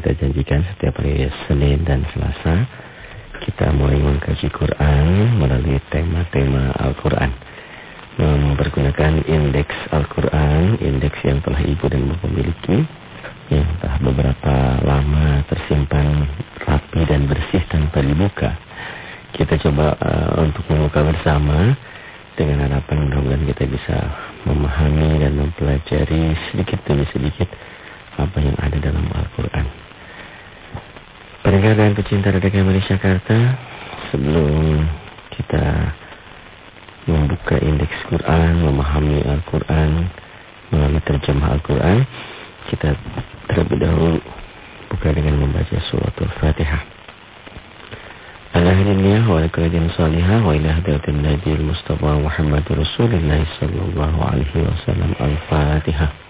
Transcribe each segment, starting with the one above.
kita janjikan setiap hari Senin dan Selasa kita mulai mengkaji Quran melalui tema-tema Al-Quran. Mempergunakan indeks Al-Quran, indeks yang telah ibu dan bapak miliki, yang telah beberapa lama tersimpan rapi dan bersih tanpa dibuka. Kita coba uh, untuk membuka bersama dengan harapan mudah-mudahan kita bisa memahami dan mempelajari sedikit demi sedikit apa yang ada dalam Al-Quran. Pendengar dan pecinta Radio Kamari Jakarta, sebelum kita membuka indeks Quran, memahami Al-Quran, melalui terjemah Al-Quran, kita terlebih dahulu buka dengan membaca surat Al-Fatihah. Alhamdulillah wa alaikadin salihah wa ila hadirin Nabi Mustafa Muhammad Rasulullah sallallahu alaihi wasallam Al-Fatihah.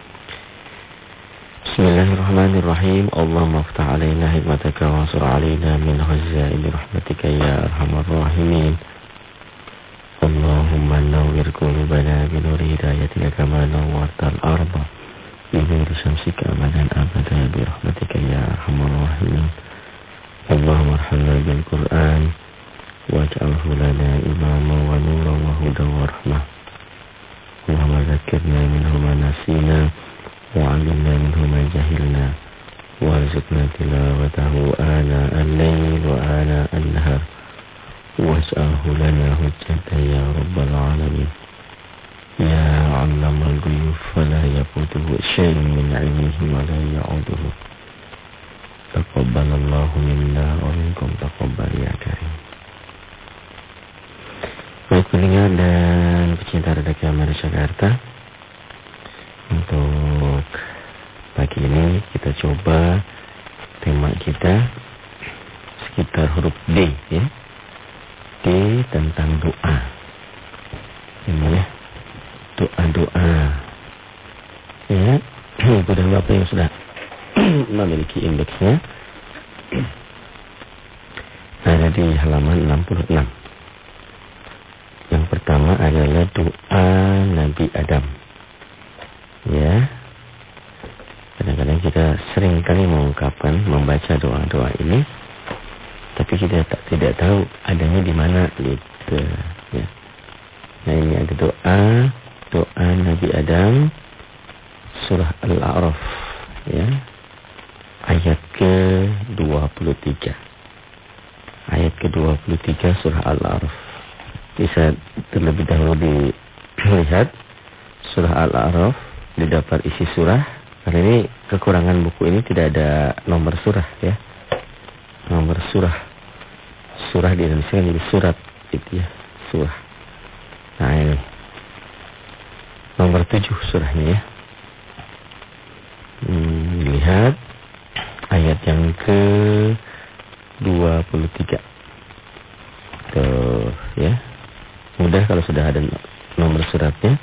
بسم الله الرحمن الرحيم اللهم افتح علينا حكمتك وانصر علينا من خزائن برحمتك يا أرحم الراحمين اللهم نور قلوبنا بنور لك ما نورت الأرض بنور شمسك أبدا أبدا برحمتك يا أرحم الراحمين اللهم ارحمنا بالقرآن واجعله لنا إماما ونورا وهدى ورحمة اللهم ذكرنا منه ما نسينا Allahumma zakkirna minhu ma nasina وعلمنا منه ما جهلنا وارزقنا تلاوته آناء الليل وآناء النهار واسأله لنا هجة يا رب العالمين يا علم الغيوب فلا يفوته شيء من علمه ولا يعوده تقبل الله منا ومنكم تقبل يا كريم Baik pendengar dan pecinta redaksi Amari Jakarta untuk pagi ini kita coba tema kita sekitar huruf D ya. D tentang doa. Ini ya. Doa-doa. Ya. Ibu dan Bapak yang sudah memiliki indeksnya ada di halaman 66. Yang pertama adalah doa Nabi Adam. Ya. Kadang-kadang kita sering kali mengungkapkan, membaca doa-doa ini, tapi kita tak, tidak tahu adanya di mana gitu. Ya. Nah ini ada doa, doa Nabi Adam, surah Al-A'raf, ya, ayat ke 23. Ayat ke 23 surah Al-A'raf. Bisa terlebih dahulu dilihat surah Al-A'raf didapat isi surah. Karena ini kekurangan buku ini tidak ada nomor surah ya. Nomor surah. Surah di Indonesia kan jadi surat itu ya. Surah. Nah ini. Nomor tujuh surahnya ya. Hmm, lihat ayat yang ke 23. Tuh ya. Mudah kalau sudah ada nomor suratnya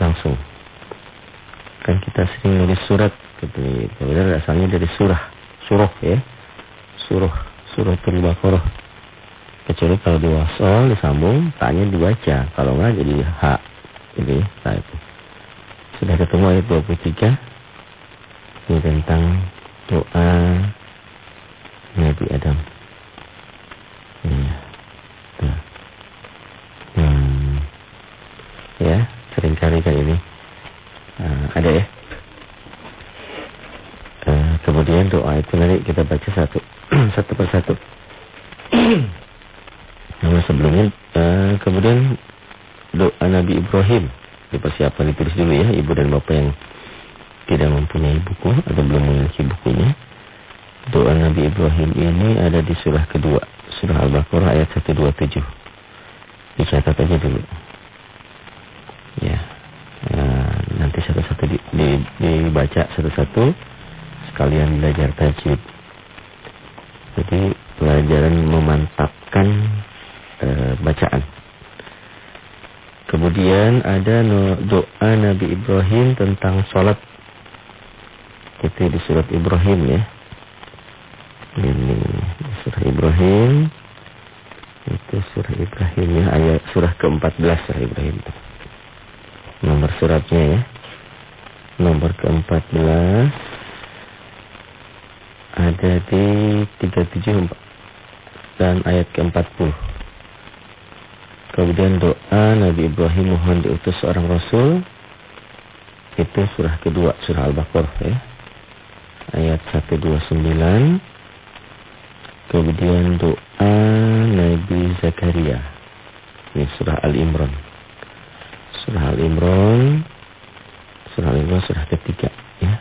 langsung kan kita sering nulis surat gitu. Kemudian asalnya dari surah, surah ya. Surah, surah Al-Baqarah. Kecuali kalau di wasol disambung, tanya dibaca. Kalau enggak jadi hak. Gitu ya. Nah itu. Sudah ketemu ayat 23. Ini tentang doa Nabi Adam. Ya. Hmm. Ya, sering kali kan ini ada ya. Uh, kemudian doa itu nanti kita baca satu satu persatu. Namun sebelumnya uh, kemudian ke-29 Kemudian doa Nabi Zakaria. Ini surah Al-Imran. Surah Al-Imran Surah Al-Imran surah ketiga ya.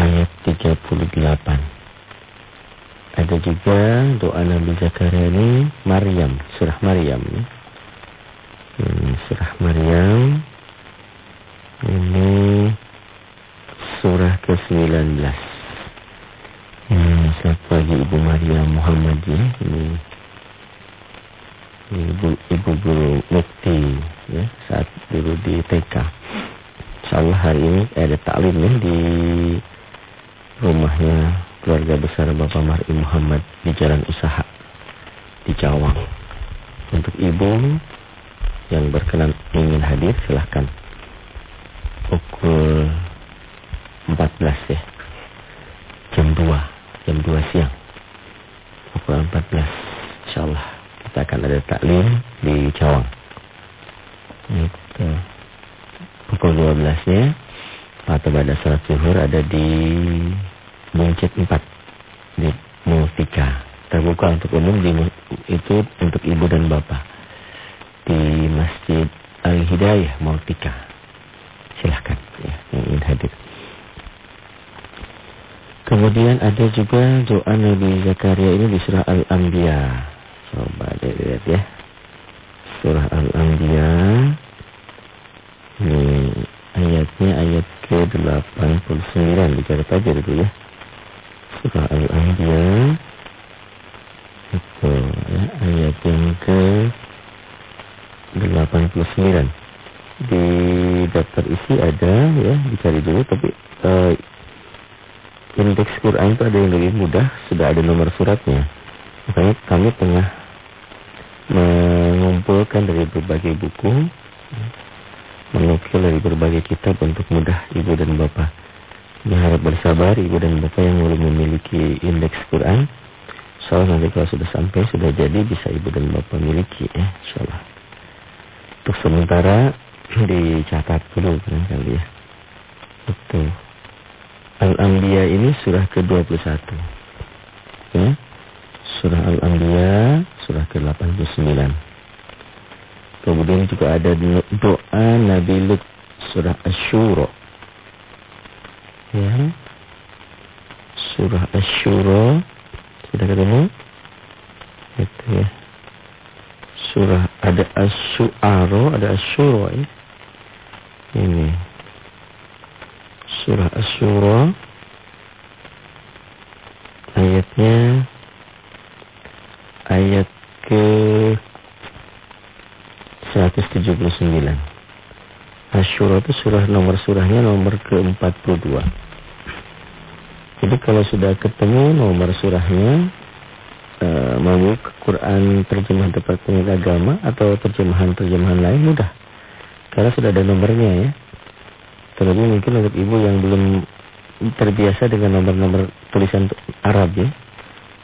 Ayat 38 Ada juga doa Nabi Zakaria ini Maryam, surah Maryam ya. Ini surah Maryam. Ini surah ke-19 Siapa lagi Ibu Maryam Muhammad ya. Ini Ibu, Ibu Guru Mukti ya, saat dulu di TK. Insyaallah hari ini ada taklim ya di rumahnya keluarga besar Bapak Mar'i Muhammad di Jalan Usaha di Cawang. Untuk ibu yang berkenan ingin hadir silahkan pukul 14 ya jam 2 jam 2 siang pukul 14 insyaallah kita akan ada taklim di Cawang itu pukul 12 nya atau pada salat zuhur ada di Buncit 4 di Multika. Terbuka untuk umum di, itu untuk ibu dan bapak. Di Masjid Al-Hidayah Multika. Silahkan ya, yang ingin hadir. Kemudian ada juga doa Nabi Zakaria ini di surah Al-Anbiya. Coba dilihat ya. Surah Al-Anbiya. Ini ayatnya ayat ke-89. Dicatat aja dulu ya surah Al-Anbiya itu ya, ayat yang ke 89 di daftar isi ada ya dicari dulu tapi uh, indeks Quran itu ada yang lebih mudah sudah ada nomor suratnya makanya kami tengah mengumpulkan dari berbagai buku menukil dari berbagai kitab untuk mudah ibu dan bapak Berharap bersabar ibu dan bapak yang belum memiliki indeks Quran. Soal nanti kalau sudah sampai, sudah jadi bisa ibu dan bapak miliki ya. Insyaallah. Untuk sementara dicatat dulu kan kali ya. Betul. Al-Anbiya ini surah ke-21. Ya. Surah Al-Anbiya surah ke-89. Kemudian juga ada doa Nabi Lut surah Asyura Ya. Surah Asy-Syura sudah ketemu? Itu ya. Surah ada Asy-Syu'ara, ada Asy-Syura ya. Ini. Surah Asy-Syura ayatnya ayat ke 179. Asyura itu surah nomor surahnya nomor ke-42. Jadi kalau sudah ketemu nomor surahnya, e, mau ke Quran terjemahan Departemen Agama atau terjemahan-terjemahan lain mudah. Karena sudah ada nomornya ya. Terlebih mungkin untuk ibu yang belum terbiasa dengan nomor-nomor tulisan Arab ya.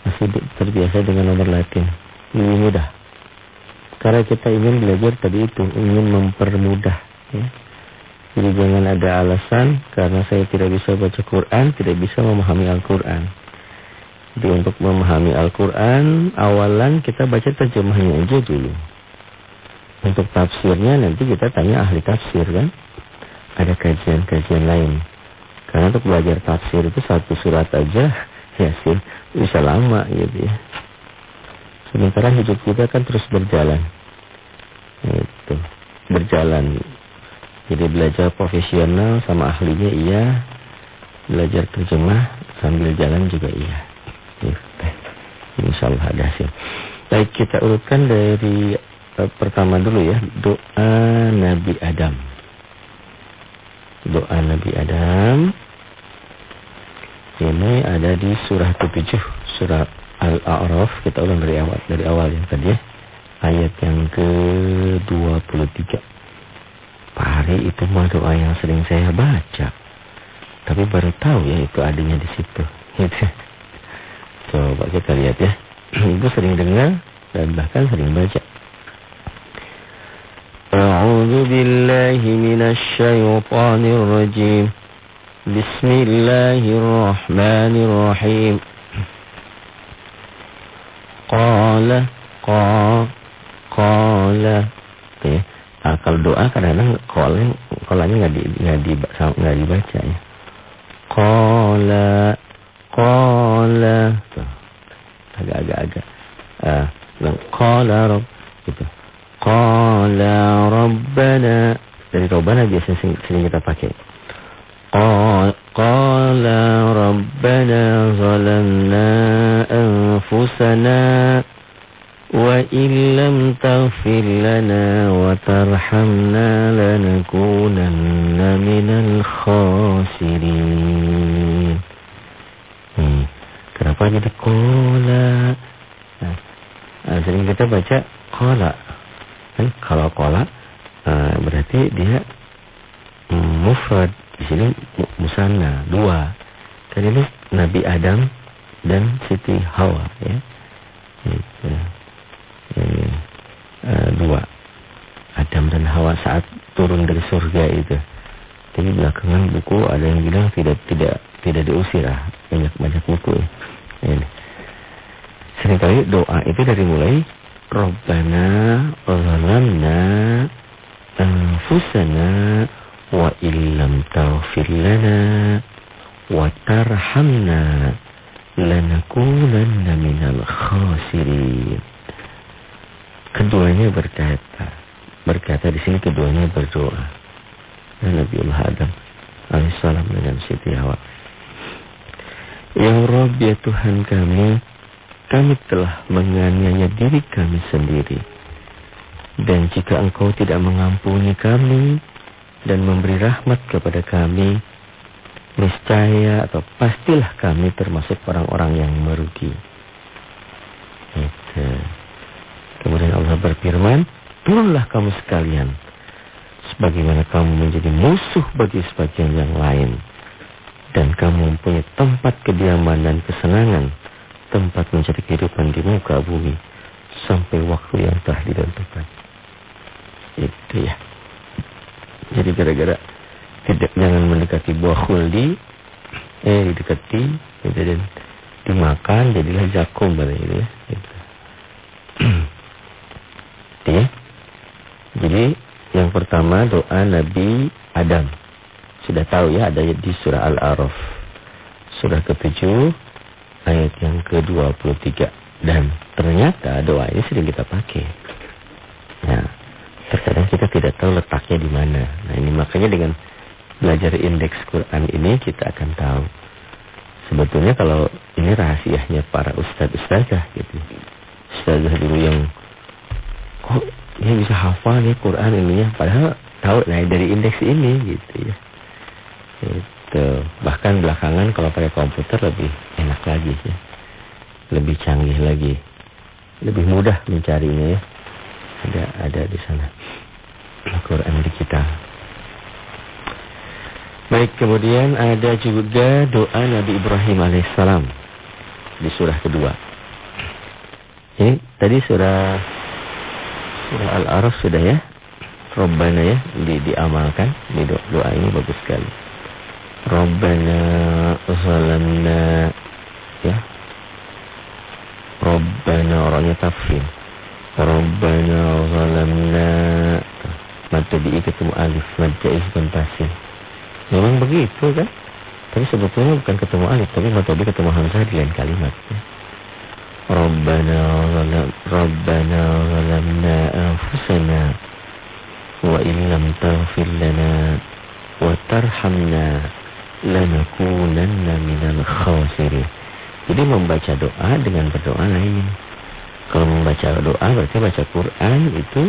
Masih terbiasa dengan nomor Latin. Lebih mudah. Karena kita ingin belajar tadi itu, ingin mempermudah Ya. Jadi jangan ada alasan karena saya tidak bisa baca Quran, tidak bisa memahami Al-Quran. Jadi untuk memahami Al-Quran, awalan kita baca terjemahnya aja dulu. Untuk tafsirnya nanti kita tanya ahli tafsir kan. Ada kajian-kajian lain. Karena untuk belajar tafsir itu satu surat aja, ya sih bisa lama gitu ya. Sementara hidup kita kan terus berjalan. Itu berjalan jadi belajar profesional sama ahlinya iya. Belajar terjemah sambil jalan juga iya. Insya Allah ada hasil. Baik kita urutkan dari eh, pertama dulu ya, doa Nabi Adam. Doa Nabi Adam ini ada di surah ke-7, surah Al-A'raf. Kita ulang dari awal, dari awal yang tadi ya. Ayat yang ke-23. Pak Hari itu mah doa yang sering saya baca. Tapi baru tahu ya itu adanya di situ. Gitu. Coba kita lihat ya. Ibu sering dengar dan bahkan sering baca. A'udzu billahi minasy syaithanir rajim. Bismillahirrahmanirrahim. Qala qa qala. Oke. Nah, kalau doa kadang-kadang qala qalanya enggak di enggak di enggak dibaca ya. Qala qala. Agak-agak-agak. Ah, qala rabb gitu. Qala rabbana. Dari rabbana biasanya sering, kita pakai. Qala rabbana zalamna anfusana illam taghfir lana wa tarhamna lanakunanna minal khasirin. Hmm. Kenapa jadi kola? Nah, sering kita baca kola. Kan kalau kola uh, berarti dia mufrad. Di sini musanna dua. Kan ini Nabi Adam dan Siti Hawa ya. Itu. Ini, uh, dua. Adam dan Hawa saat turun dari surga itu. Tapi belakangan buku ada yang bilang tidak tidak tidak diusir ah. Banyak banyak buku ya. Ini. Seringkali doa itu dari mulai Rabbana zalamna anfusana wa illam taghfir lana wa tarhamna lanakunanna minal khasirin. Keduanya berkata, berkata di sini keduanya berdoa. Nabiullah Adam alaihissalam dengan Siti Hawa. Ya Rabb ya Tuhan kami, kami telah menganiaya diri kami sendiri. Dan jika engkau tidak mengampuni kami dan memberi rahmat kepada kami, niscaya atau pastilah kami termasuk orang-orang yang merugi. Itu. Kemudian Allah berfirman, turunlah kamu sekalian. Sebagaimana kamu menjadi musuh bagi sebagian yang lain. Dan kamu mempunyai tempat kediaman dan kesenangan. Tempat mencari kehidupan di muka bumi. Sampai waktu yang telah ditentukan. Itu ya. Jadi gara-gara tidak jangan mendekati buah khuldi eh didekati gitu, dan dimakan jadilah jakum itu ya gitu. ya jadi yang pertama doa Nabi Adam sudah tahu ya ada di surah Al-Araf surah ke-7 ayat yang ke-23 dan ternyata doa ini sering kita pakai nah terkadang kita tidak tahu letaknya di mana nah ini makanya dengan belajar indeks Quran ini kita akan tahu. Sebetulnya kalau ini rahasianya para ustadz-ustadzah gitu. Ustadzah dulu yang kok dia bisa hafal ya Quran ini ya. Padahal tahu nah dari indeks ini gitu ya. Itu. Bahkan belakangan kalau pakai komputer lebih enak lagi ya. Lebih canggih lagi. Lebih mudah mencarinya ya. Ada ada di sana. Al-Quran digital. Baik, kemudian ada juga doa Nabi Ibrahim alaihissalam di surah kedua. Ini tadi surah surah Al-Araf sudah ya. Rabbana ya di, diamalkan di doa, doa ini bagus sekali. Rabbana zalamna ya. Rabbana orangnya tafsir. Rabbana zalamna mad ketemu alif, mad bukan pasir. Memang begitu kan? Tapi sebetulnya bukan ketemu alif, tapi matobi ketemu hamzah di lain kalimat. Ya. Rabbana zalam Rabbana zalamna anfusana wa illam taghfir lana wa tarhamna lanakunanna minal khasirin. Jadi membaca doa dengan berdoa lain. Kalau membaca doa berarti baca Quran itu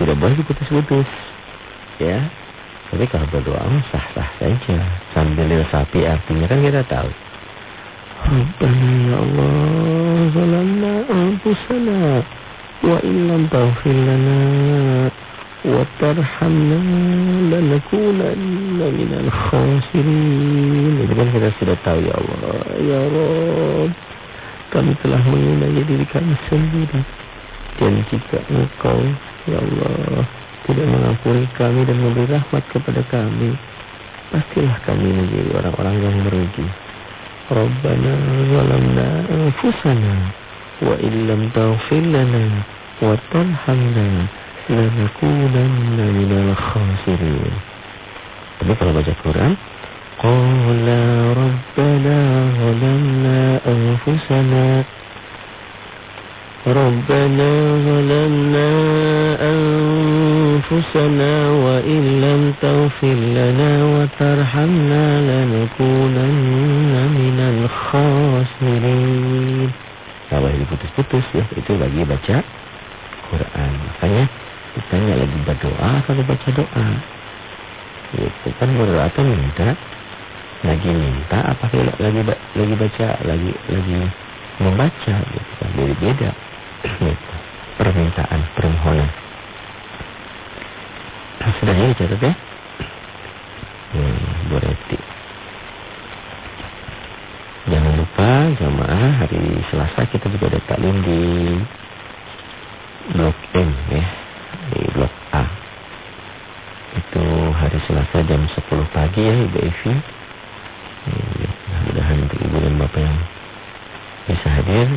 tidak boleh diputus-putus. Ya. Tapi kalau berdoa sah-sah saja. Sambil sapi artinya kan kita tahu. Rabbana ya Allah zalamna anfusana wa illam lana wa tarhamna lanakunanna minal khasirin. Itu kan kita sudah tahu ya Allah. Ya Rabb kami telah mengenai diri kami sendiri. Dan jika engkau, Ya Allah, tidak mengampuni kami dan memberi rahmat kepada kami, pastilah kami menjadi orang-orang yang merugi. Rabbana zalamna anfusana wa illam taghfir lana wa tarhamna lanakunanna minal khasirin. Tapi kalau baca Quran, قال ربنا ظلمنا أنفسنا ربنا ظلمنا أنفسنا وإن لم تغفر لنا وترحمنا لنكونن من الخاسرين Kalau diputus-putus ya itu lagi baca Quran. Makanya ditanya lagi berdoa kalau baca doa. Itu kan berdoa kan minta. Lagi minta apa lagi lagi baca lagi lagi membaca gitu kan. Beda beda. Gitu. permintaan permohonan. Sudah ini catat ya. Hmm, berarti jangan lupa jamaah hari Selasa kita juga ada taklim di blok M ya di blok A. Itu hari Selasa jam 10 pagi ya Ibu Evi. Mudah-mudahan untuk ibu dan bapak yang bisa hadir,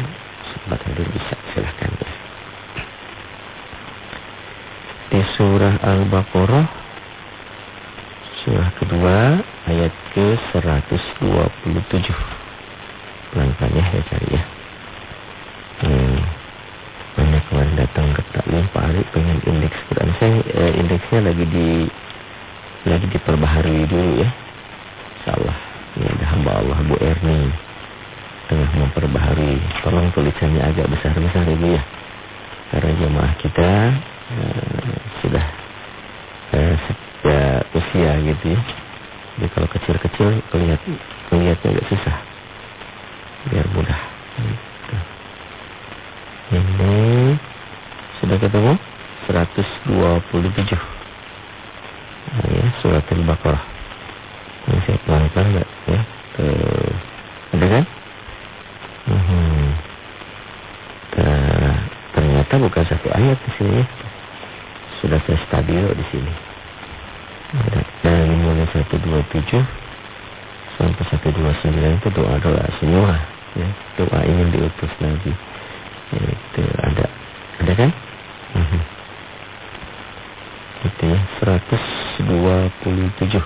127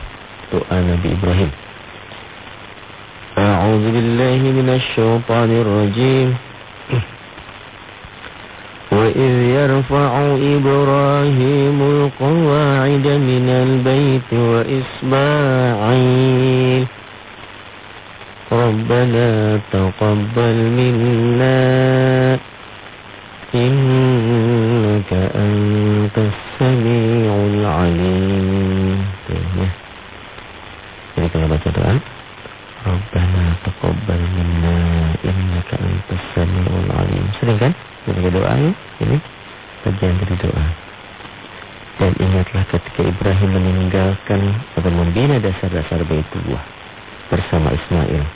doa Nabi Ibrahim. A'udzu billahi minasy syaithanir rajim. وإذ يرفع إبراهيم القواعد من البيت وإسماعيل ربنا تقبل منا إنك أنت السميع العليم Jadi kalau baca doa, Rabbana taqabbal minna innaka antas samiul alim. Sering kan? Ketika doa ya, ini bagian dari doa. Dan ingatlah ketika Ibrahim meninggalkan atau membina dasar-dasar Baitullah bersama Ismail.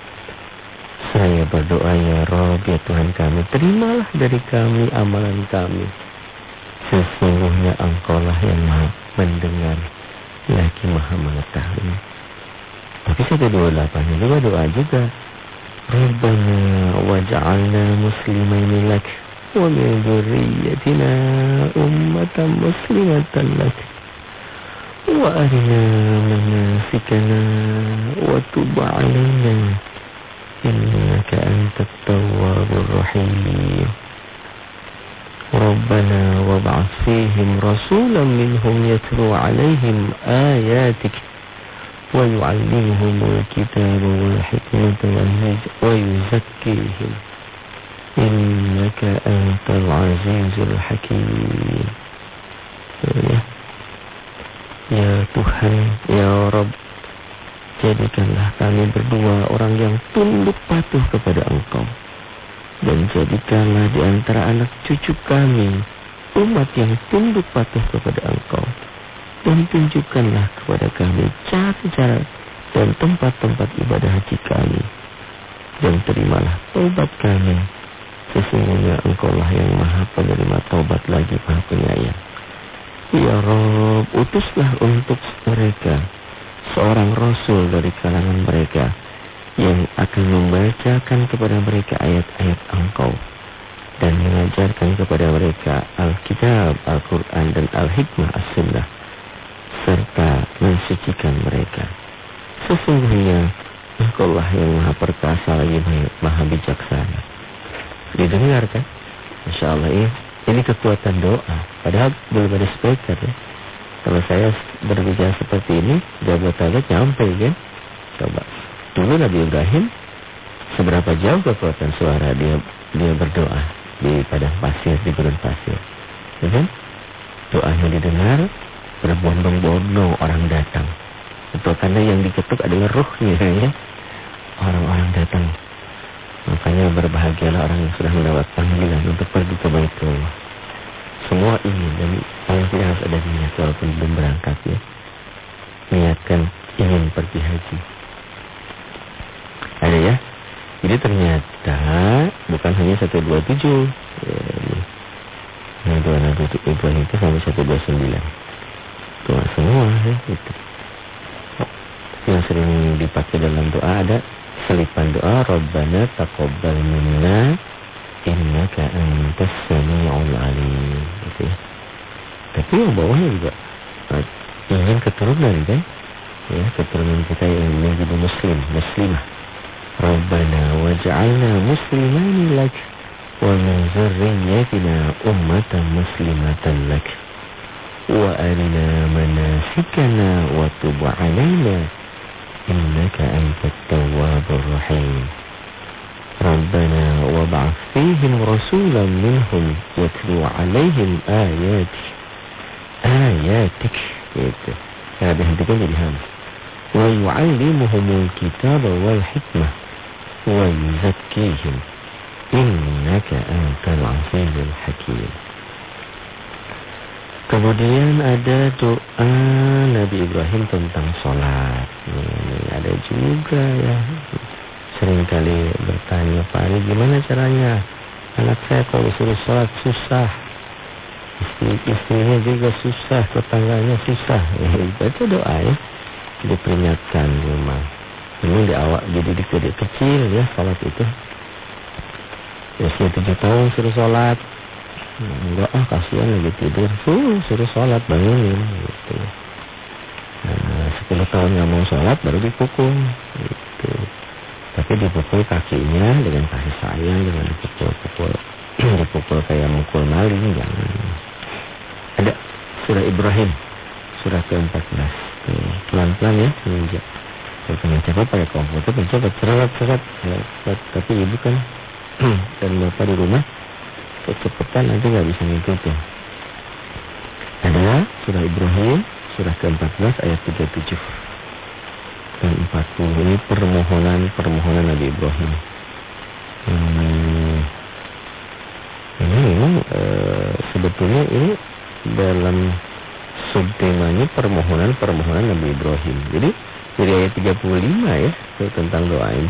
saya berdoa ya Rob ya Tuhan kami, terimalah dari kami amalan kami. Sesungguhnya Engkau lah yang maha mendengar, lagi maha mengetahui. Tapi satu dua delapan juga doa juga. Rabbana waj'alna muslimaini lak wa min dzurriyyatina ummatan muslimatan lak wa arina manasikana wa tub 'alaina innaka antat tawwabur rahim. ربنا وابعث فيهم رسولا منهم يتلو عليهم آياتك ويعلمهم الكتاب والحكمة ويزكيهم إنك أنت العزيز الحكيم ya Tuhan ya Rabb jadikanlah kami berdua orang yang tunduk patuh kepada Engkau. Dan jadikanlah di antara anak cucu kami umat yang tunduk patuh kepada Engkau. Dan tunjukkanlah kepada kami cara-cara dan tempat-tempat ibadah haji kami. Dan terimalah taubat kami. Sesungguhnya engkaulah yang maha penerima taubat lagi maha penyayang. Ya Rob, utuslah untuk mereka seorang rasul dari kalangan mereka yang akan membacakan kepada mereka ayat-ayat engkau dan mengajarkan kepada mereka Alkitab, Al-Quran dan Al-Hikmah As-Sunnah serta mensucikan mereka. Sesungguhnya engkaulah yang maha perkasa lagi maha bijaksana. Didengar kan? Masya Allah ya. Ini kekuatan doa. Padahal belum ada speaker ya. Kalau saya berbicara seperti ini, jabat-jabat nyampe kan? Coba. Dulu Nabi Ibrahim, seberapa jauh kekuatan suara dia dia berdoa di padang pasir, di gurun pasir. Ya kan? Doanya didengar, berbondong-bondong orang datang. Itu karena yang diketuk adalah ruhnya ya. Orang-orang datang Makanya berbahagialah orang yang sudah mendapat panggilan untuk pergi ke Baitullah. Semua ini dan paling tidak harus ada niat walaupun belum berangkat ya. Niatkan ingin pergi haji. Ada ya? Jadi ternyata bukan hanya 127. Ya, nah, dua nabi Ibrahim itu sampai 129. Doa semua ya itu. Yang sering dipakai dalam doa ada selipan doa Rabbana taqabbal minna innaka antas samiul alim gitu ya. طب إيه وبوظ بقى يعني هي كانت تردنا رجال هي كانت تردنا نجد مسلم مسلمة ربنا واجعلنا مسلمين لك ومن ذريتنا أمة مسلمة لك وأرنا مناسكنا وتب علينا إنك أنت التواب الرحيم ربنا وابعث فيهم رسولا منهم يتلو عليهم آياتك ketik gitu. Karena dihentikan jadi hamzah. Wa yu'allimuhumul kitab wal hikmah wa yuzakkihim innaka antal azizul hakim. Kemudian ada doa Nabi Ibrahim tentang sholat. Ini ada juga ya. Seringkali bertanya, Pak Ali gimana caranya? Anak saya kalau disuruh sholat susah. Istri, istrinya juga susah, tetangganya susah. Ya, itu doa ya. Diperingatkan memang. Ini di jadi di kecil ya sholat itu. Usia tujuh tahun suruh sholat enggak ah kasihan lagi tidur suruh suruh sholat bangunin gitu nah, sepuluh tahun nggak mau sholat baru dipukul gitu tapi dipukul kakinya dengan kasih sayang dengan dipukul-pukul dipukul kayak mukul maling jangan ada. Surah Ibrahim. Surah ke-14. Pelan-pelan ya menginjak kalau pengen cepat pakai komputer pengen cepat cepat cepat. Tapi ibu kan dan bapak di rumah kecepatan nanti nggak bisa ngikutin. Ada surah Ibrahim, surah ke-14 ayat 37 dan 40 ini permohonan permohonan Nabi Ibrahim. Hmm, ini memang e, sebetulnya ini dalam subtemanya permohonan-permohonan Nabi Ibrahim. Jadi dari ayat 35 ya tentang doa ini.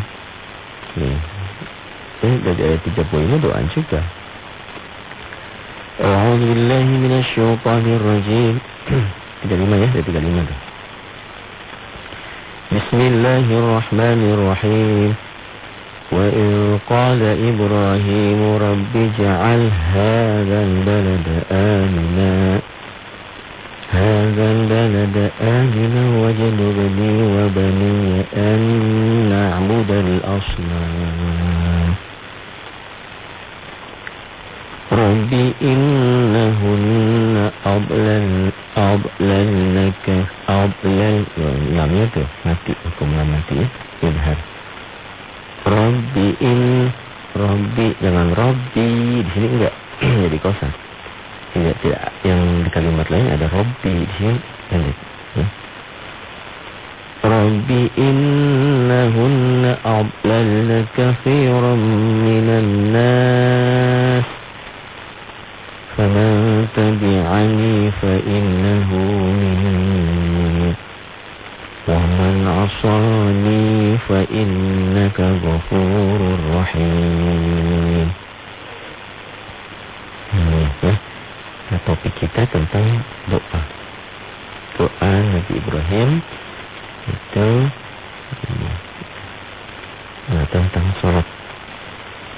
Nih. Eh, dari ayat 35 doa juga. A'udzu billahi minasyaitonir rajim. 35 ya, dari 35 tuh. Bismillahirrahmanirrahim. وإن قال إبراهيم رب اجعل هذا البلد آمنا. هذا البلد آمنا واجنبني وبني أن نعبد الأصنام. Rabbi innahunna ablal ablalnaka ablal tuh mati hukum mati ya Ibhar Robbiin, Robi dengan Robi di sini enggak jadi kosa tidak tidak. Yang di kalimat lain ada Robi di sini. Pendek ya. Robi innahunna adlalna Min minan nas. Faman tabi'ani fa innahu ومن عصاني فإنك غفور رحيم ya. Nah, topik kita tentang doa Doa Nabi Ibrahim Itu nah, Tentang sholat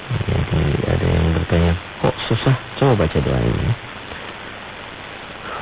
Jadi ada yang bertanya Kok susah? Coba baca doa ini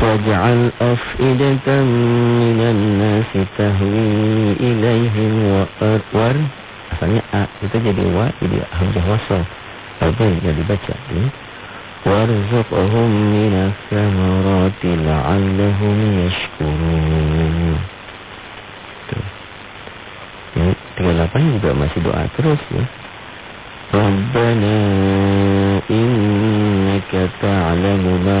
فاجعل أفئدة من الناس تهوي إليهم وأر asalnya A itu jadi wa jadi hamzah wasal apa jadi baca ini warzuqhum minas samarati la'allahum yashkurun tuh ini 38 juga masih doa terus ya ربنا إنك تعلم ما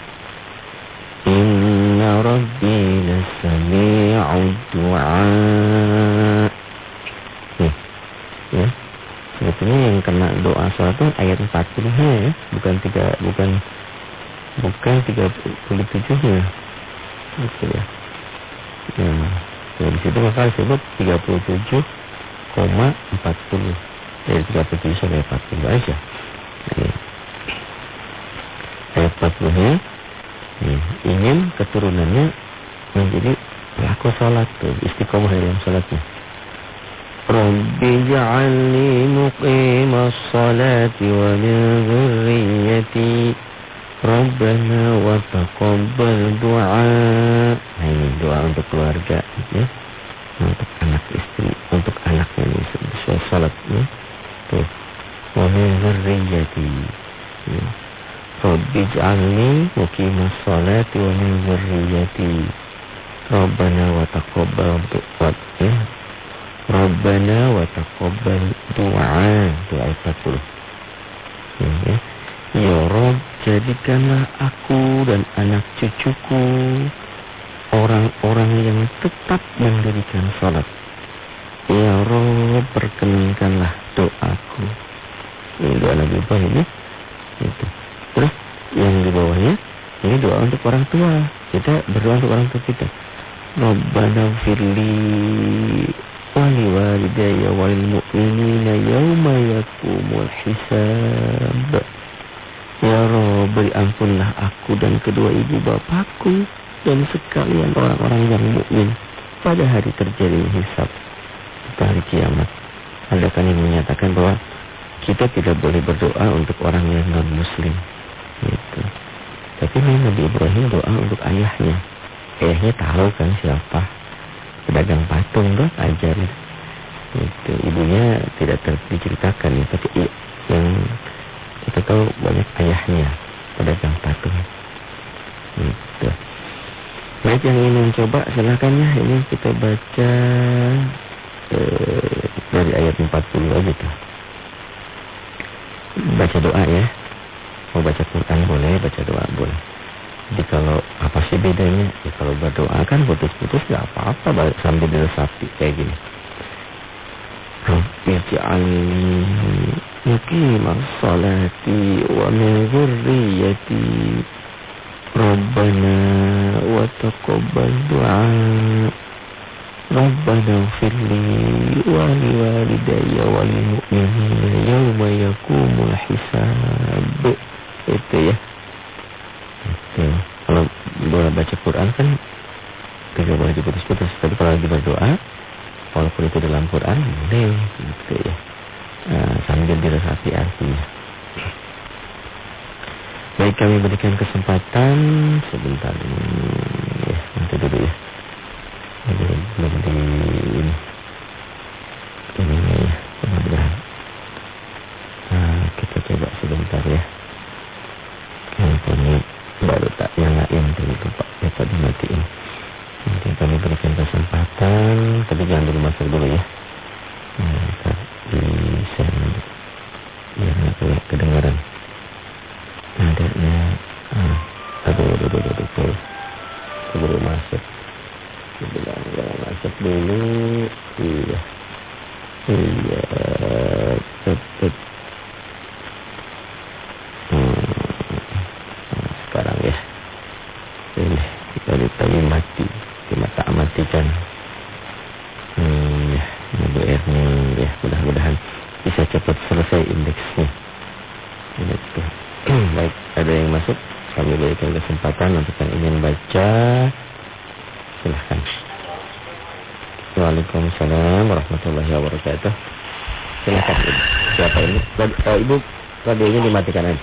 Ayat 40 nya ya, bukan tiga, bukan bukan 37 nya. Gitu ya. Nah, ya, di situ maka disebut 37,40 dari 37 sampai 40 aja. Jadi, ayat 40 nya ya, ingin keturunannya menjadi pelaku sholat tuh istiqomah dalam sholatnya Ja'alni muqimas salati wa min dhurriyyati Rabbana wa taqabbal Nah ini doa untuk keluarga ya Untuk anak istri Untuk anaknya ini sesuai sholat ya Tuh Wa min dhurriyyati ya. Rabbi ja'alni muqimas salati wa min Rabbana wa taqabbal du'a. Rabbana wa taqabbal du'a Doa ayat 40 ya, ya. ya Rabb jadikanlah aku dan anak cucuku Orang-orang yang tetap mendirikan salat Ya Rabb perkenankanlah doaku Ini doa Nabi Ibrahim ya Itu Terus yang di bawahnya ini doa untuk orang tua. Kita berdoa untuk orang tua kita. Rabbana firli wal mu'minina yawma yakumul hisab. Ya Rabb, beri ampunlah aku dan kedua ibu bapakku dan sekalian orang-orang yang mukmin pada hari terjadi hisab pada hari kiamat. Ada kan yang menyatakan bahwa kita tidak boleh berdoa untuk orang yang non muslim. Gitu. Tapi Nabi Ibrahim doa untuk ayahnya. Ayahnya tahu kan siapa. Pedagang patung tuh ajarin. Itu ibunya tidak ter diceritakan ya, tapi yang kita tahu banyak ayahnya pedagang patung. Gitu. Baik yang ingin mencoba silahkan ya ini kita baca eh, dari ayat 40 aja. Baca doa ya. Mau baca Quran boleh, baca doa boleh. Jadi kalau apa sih bedanya? Ya kalau berdoa kan putus-putus nggak apa-apa balik sambil diresapi kayak gini. Rabbi ja'alni yuqimas salati wa min dzurriyyati Rabbana wa taqabbal du'a Rabbana firli wa liwalidayya wa lil yawma yakumul hisab itu ya itu kalau baca Quran kan tidak boleh diputus-putus tapi kalau lagi berdoa walaupun itu dalam Quran boleh gitu ya. Nah, sambil diresapi artinya baik kami berikan kesempatan sebentar ya nanti dulu ya. Belum di ini. Ini ya mudah-mudahan nah, kita coba sebentar ya ini baru tak yang yang dulu pak. Dapat dimatiin. Nanti kami berikan kesempatan. Tapi jangan dulu masuk dulu ya. Nah, di send biar nggak kedengaran. Adanya ah, aduh aduh aduh aduh, aduh. keburu masuk. Jangan masuk dulu. Iya. Iya automáticamente.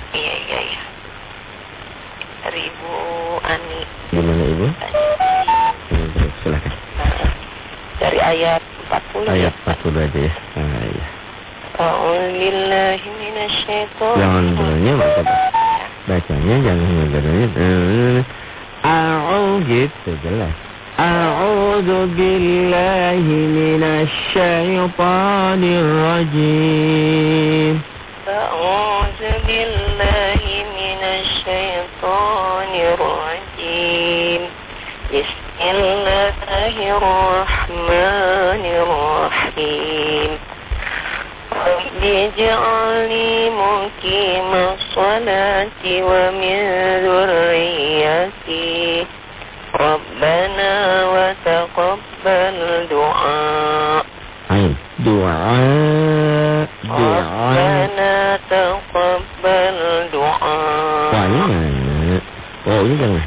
ربنا وتقبل دعاء عين دعاء دعاء ربنا تقبل دعاء وعين وعين jangan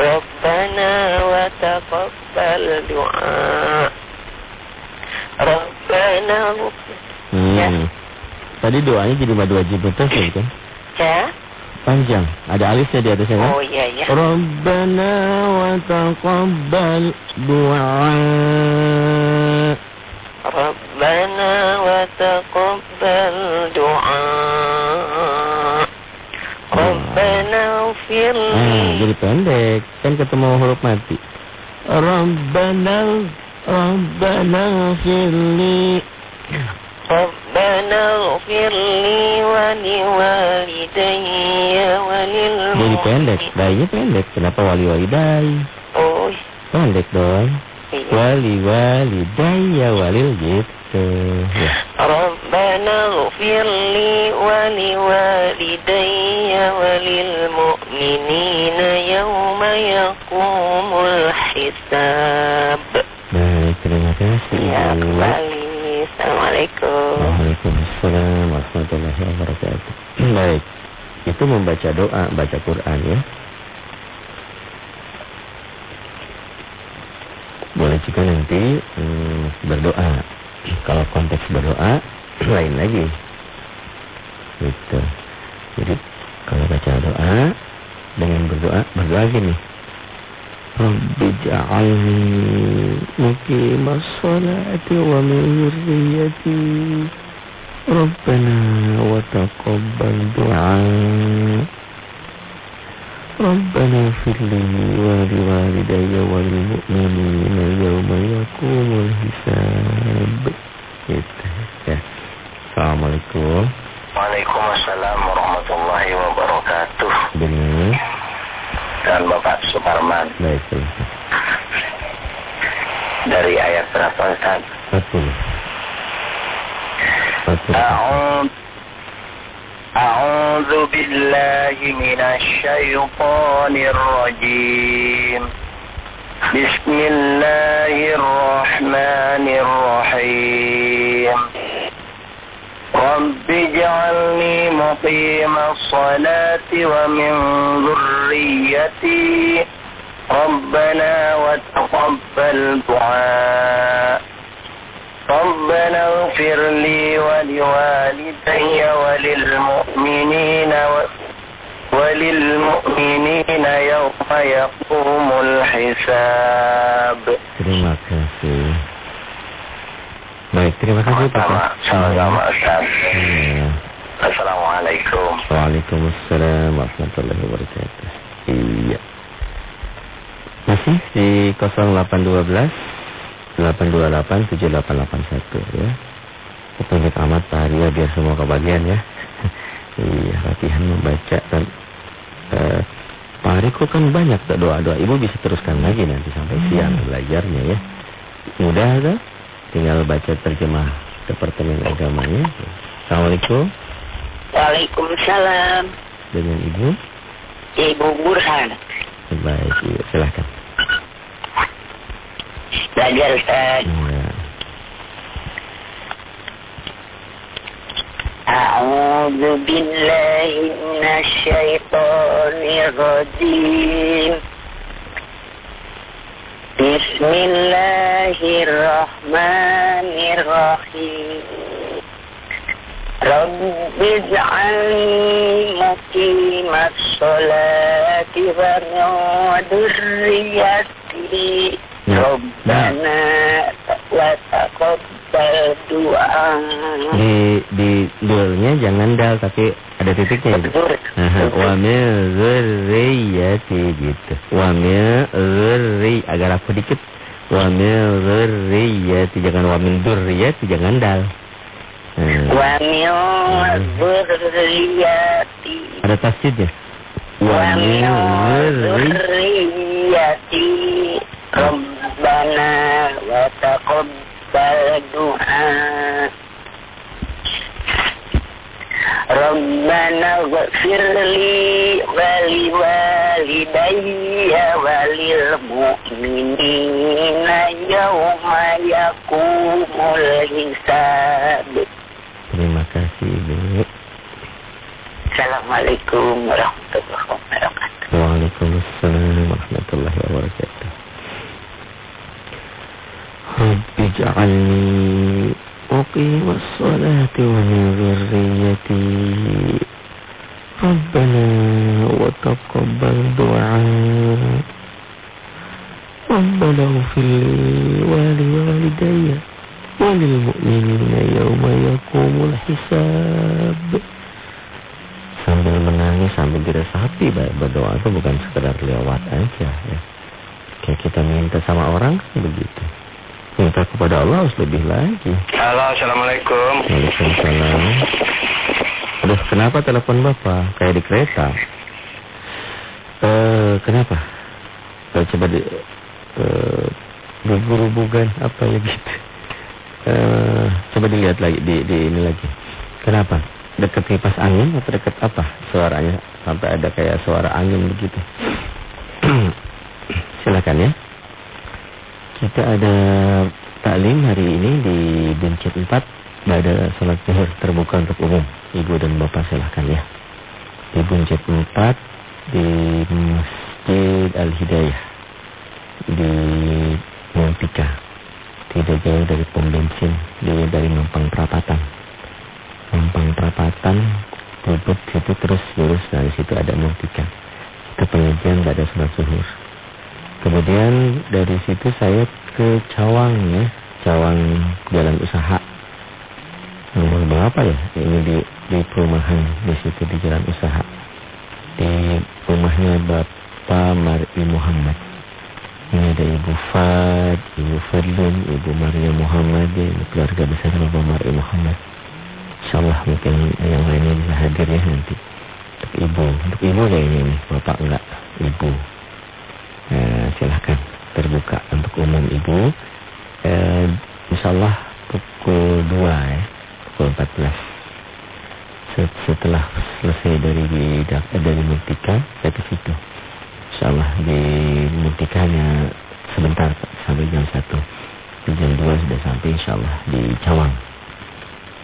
ربنا وتقبل دعاء ربنا hmm. ya. Tadi doanya jadi madu wajib betul kan? Panjang. Ada alifnya di atasnya kan? Oh iya iya. Rabbana wa taqabbal du'a. Rabbana wa taqabbal du'a. Rabbana ufirli. Ah, jadi pendek. Kan ketemu huruf mati. Rabbana Rabbana ufirli. ربنا اغفر لي ولوالدي وللمؤمنين Jadi pendek, dainya pendek. Kenapa wali walidai? Oh. Pendek dong. Iya. Wali walidaya walil gitu. Ya. Rabbana ighfir li wa liwalidayya wa lil mu'minina yawma yaqumul hisab. Baik, terima kasih. Ya, kembali. Assalamualaikum. warahmatullahi wabarakatuh. Baik. Itu membaca doa, baca Quran ya. Boleh juga nanti hmm, berdoa. Kalau konteks berdoa lain lagi. itu Jadi kalau baca doa dengan berdoa, berdoa gini. Rabbi ja'alni salati wa min ربنا وتقبل دعاء ربنا اغفر لي ولوالدي وللمؤمنين يوم يقوم الحساب Assalamualaikum Waalaikumsalam warahmatullahi wabarakatuh Benar dan Bapak Suparman. Baik, Dari ayat berapa Ustaz? 40. 40. A'udzu billahi minasy syaithanir rajim. بسم الله الرحمن الرحيم رب اجعلني مقيم الصلاة ومن ذريتي ربنا وتقبل دعاء ربنا اغفر لي ولوالدي وللمؤمنين وللمؤمنين يوم يقوم الحساب Terima kasih. Baik, terima kasih Pak. Sama-sama Ustaz. Iya. Assalamualaikum. Waalaikumsalam warahmatullahi wabarakatuh. Iya. Masih di 0812 828 7881 ya. Petunjuk amat Arya biar semua kebagian ya. iya, latihan membaca dan eh, Pak kok kan banyak doa-doa. Ibu bisa teruskan lagi nanti sampai siang belajarnya ya. Mudah tuh. Tinggal baca terjemah Departemen Agamanya. Assalamualaikum. Waalaikumsalam. Dengan Ibu. Ibu Burhan. Baik, iya, silahkan. Belajar Ustaz. Iya. أعوذ بالله من الشيطان الرجيم. بسم الله الرحمن الرحيم. رب اجعلني مقيم الصلاة ومن ذريتي ربنا وتقبل دعاء. dulnya jangan dal tapi ada titiknya gitu. Wamil zurriyati gitu. Wamil zurri agar rapuh dikit. Wamil zurriyati jangan wamil zurriyati jangan dal. Hmm. Wamil zurriyati. Ada tasydidnya. Wamil zurriyati. Rabbana wa taqabbal du'a. ربنا اغفر لي ولوالدي وللمؤمنين يوم يقوم الحساب Terima kasih Ibu. Assalamualaikum warahmatullahi wabarakatuh. Waalaikumsalam warahmatullahi wabarakatuh. Rabbi ja'alni wa taqabbal du'a. Rabbana ighfir li wa li walidayya wa lil mu'minina yawma yaqumul hisab sambil menangis sambil diresapi berdoa itu bukan sekedar lewat aja ya. Kayak kita minta sama orang kan begitu. Minta kepada Allah harus lebih lagi. Halo, Assalamualaikum. Waalaikumsalam. Aduh, kenapa telepon Bapak? Kayak di kereta. Eh, kenapa? Eh, coba di eh bukan apa ya gitu. Eh, coba dilihat lagi di, di ini lagi. Kenapa? Dekat kipas angin atau dekat apa suaranya? Sampai ada kayak suara angin begitu. Silakan ya. Kita ada taklim hari ini di Buncit 4 ada sholat zuhur terbuka untuk umum. Ibu dan Bapak silahkan ya. Di Buncit 4 di Masjid Al-Hidayah di Multika. Tidak jauh dari pom bensin, di, dari Mampang Perapatan. Mampang Perapatan, Bubut situ terus lurus dari situ ada Multika. Itu pengajian gak ada sholat zuhur. Kemudian dari situ saya ke Cawang ya, Cawang Jalan Usaha. Nomor berapa ya? Ini di di perumahan di situ di Jalan Usaha. Di rumahnya Bapak Mar'i Muhammad. Ini ada Ibu Fad, Ibu Fadlun, Ibu Maria Muhammad, ya, ini keluarga besar Bapak Mar'i Muhammad. Insyaallah mungkin yang lainnya bisa hadir ya nanti. Untuk Ibu, untuk Ibu kayaknya ini, Bapak enggak, Ibu. Eh, silahkan terbuka untuk umum ibu eh, insyaallah pukul 2 ya pukul 14 Set, setelah selesai dari dari Multika saya ke situ insyaallah di Multikanya sebentar sampai jam 1. Di jam 2 sudah sampai insya Allah di Cawang.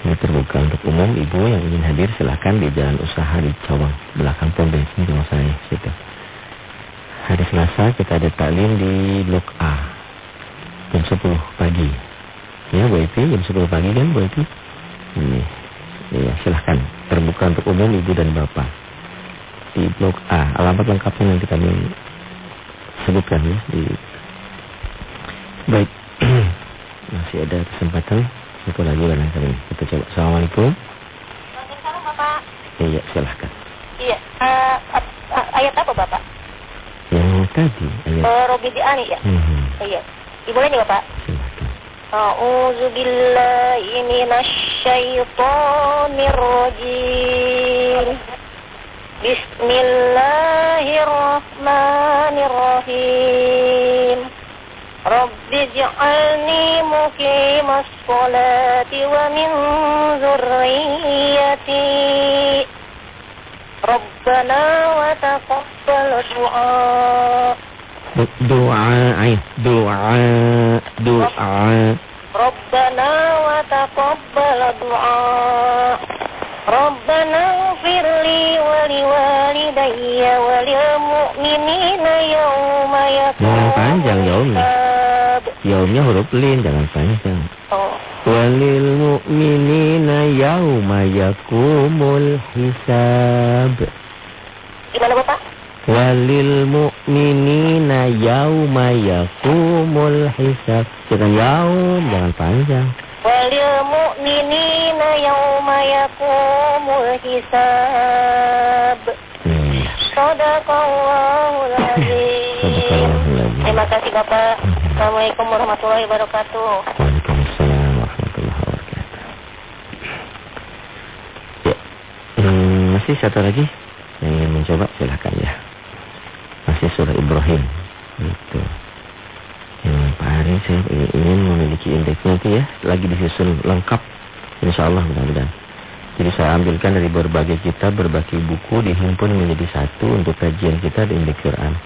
Ini terbuka untuk umum ibu yang ingin hadir silahkan di jalan usaha di Cawang. Belakang pom bensin di saya situ. Hari Selasa kita ada taklim di Blok A. Jam 10 pagi. Ya Bu Iti, jam 10 pagi kan Bu Iti? Ini. Ya, silahkan. Terbuka untuk umum ibu dan bapak. Di Blok A. Alamat lengkapnya nanti kami sebutkan ya. Di... Baik. Masih ada kesempatan. Satu lagi barangkali. Kita coba. Assalamualaikum. Waalaikumsalam Bapak. Iya, silahkan. Iya. Uh, ayat apa Bapak? Yang tadi ayat. Uh, Robi Ani ya? Hmm, Iya. Ibu nih Bapak? A'udzu billahi minasyaitonir rajim. Bismillahirrahmanirrahim. Rabbi ij'alni muqimas salati wa min dzurriyyati. Rabbana wa taqabbal du'a. Doa, ayo. Doa, doa. ربنا وتقبل دعاء ربنا اغفر لي ولوالدي وللمؤمنين يوم يقوم Jangan panjang, Yaum. الحساب Yaumnya huruf lin, jangan panjang. Oh, Walil mu'minina yauma yakumul hisab. gimana Bapak? Walil mu'minina yauma yakumul hisab. Jangan yaum, jangan panjang. Walil mu'minina yauma yakumul hisab. Hmm. Sadaqallahul Terima kasih Bapak. Hmm. Assalamualaikum warahmatullahi wabarakatuh. Waalaikumsalam warahmatullahi wabarakatuh. Ya, hmm, masih satu lagi yang ingin mencoba silahkan ya. Masih surah Ibrahim. Itu. Ya, Pak Ari saya ingin memiliki indeksnya itu ya, lagi disusun lengkap. Insya Allah mudah-mudahan. Jadi saya ambilkan dari berbagai kitab, berbagai buku dihimpun menjadi satu untuk kajian kita di indeks Quran.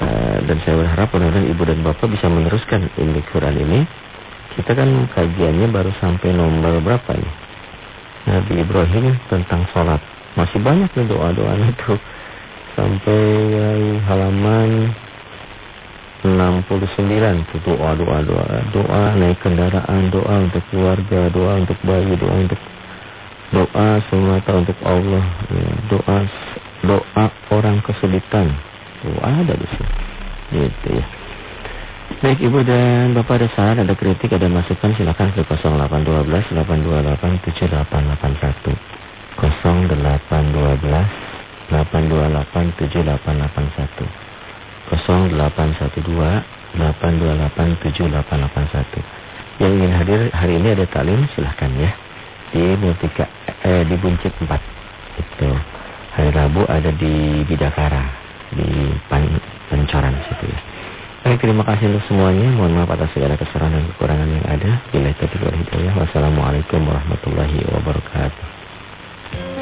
Eh, dan saya berharap mudah-mudahan ibu dan bapak bisa meneruskan indeks Quran ini. Kita kan kajiannya baru sampai nomor berapa nih? Nabi Ibrahim tentang sholat. Masih banyak nih doa-doa itu. Sampai ya, halaman 69 tuh doa doa doa doa naik kendaraan doa untuk keluarga doa untuk bayi doa untuk doa semata untuk Allah. Ya, doa doa orang kesulitan. Doa ada di sini gitu ya. Baik ibu dan bapak ada saran ada kritik ada masukan silakan ke 0812 828 7881 0812 828 7881 0812 828 7881 Yang ingin hadir hari ini ada talim silahkan ya. Di Multika eh, di Buncit 4 Itu. Hari Rabu ada di Bidakara Di Pan, Pancoran situ ya. Baik terima kasih untuk semuanya. Mohon maaf atas segala kesalahan dan kekurangan yang ada. Bila itu hidayah Wassalamualaikum warahmatullahi wabarakatuh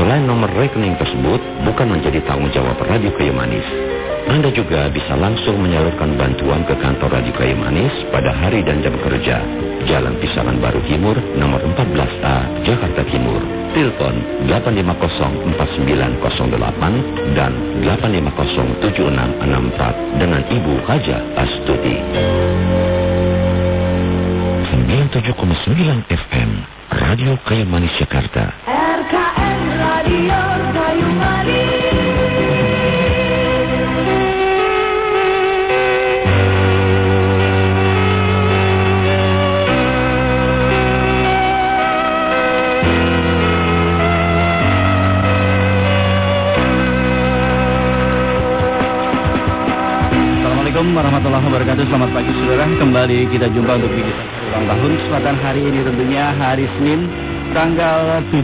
Selain nomor rekening tersebut bukan menjadi tanggung jawab Radio Kayu Manis. Anda juga bisa langsung menyalurkan bantuan ke kantor Radio Kayu Manis pada hari dan jam kerja. Jalan Pisangan Baru Timur, nomor 14A, Jakarta Timur. Telepon 8504908 dan 8507664 dengan Ibu Haja Astuti. 97,9 FM Radio Kayu Manis Jakarta. Assalamualaikum warahmatullahi wabarakatuh. Selamat pagi saudara. Kembali kita jumpa untuk gigitan ulang tahun. Kesempatan hari ini tentunya hari Senin Tanggal 7